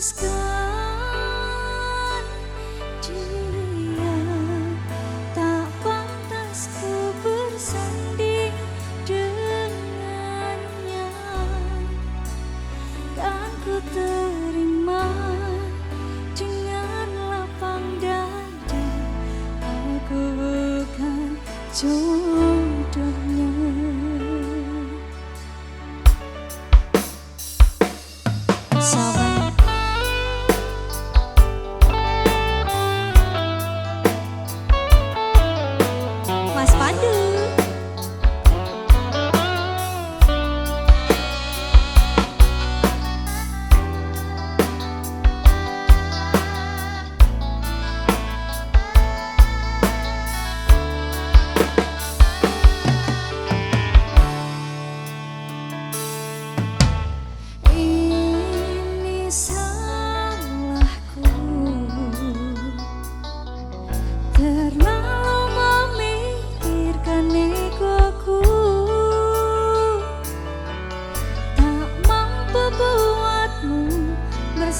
pantaskan tak pantas ku bersanding dengannya. Kan ku terima dengan lapang dada aku bukan jodohnya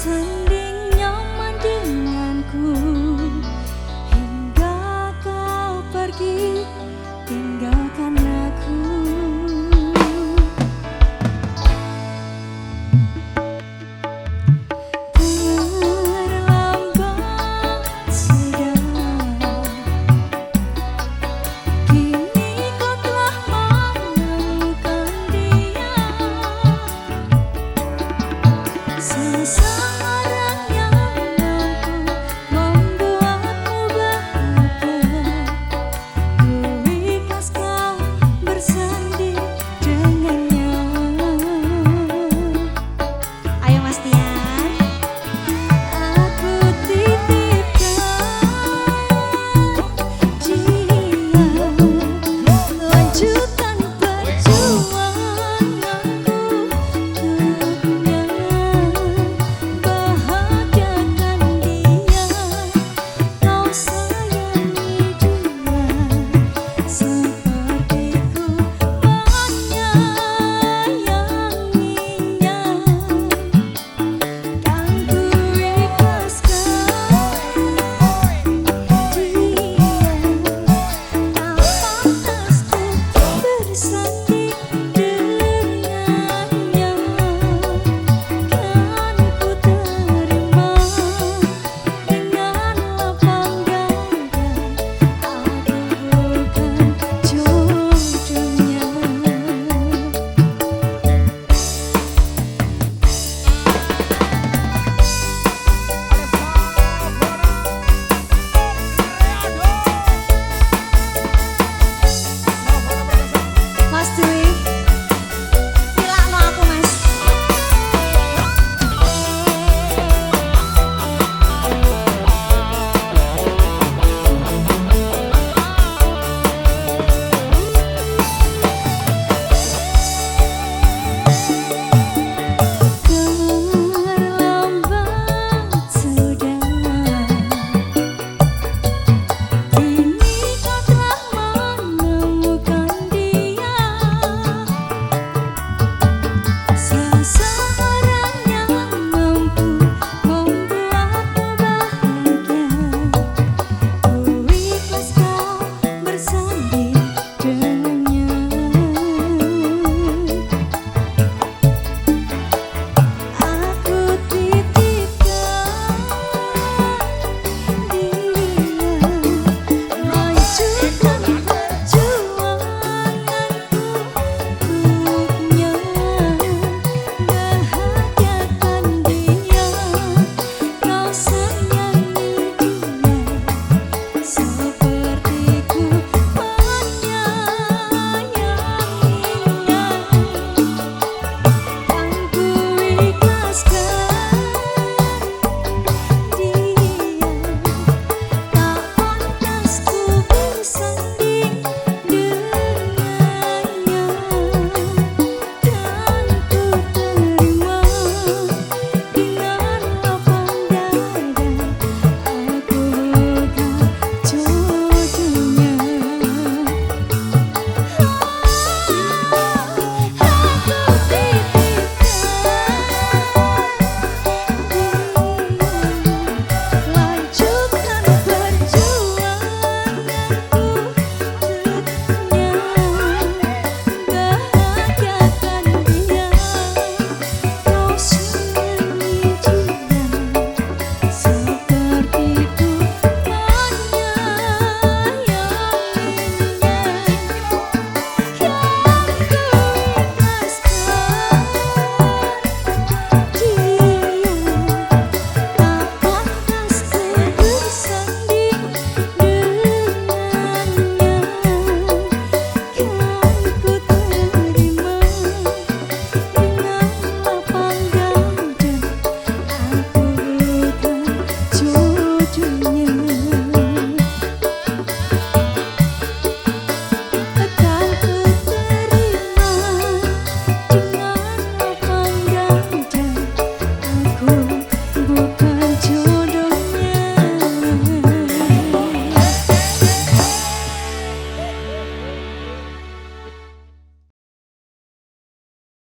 存。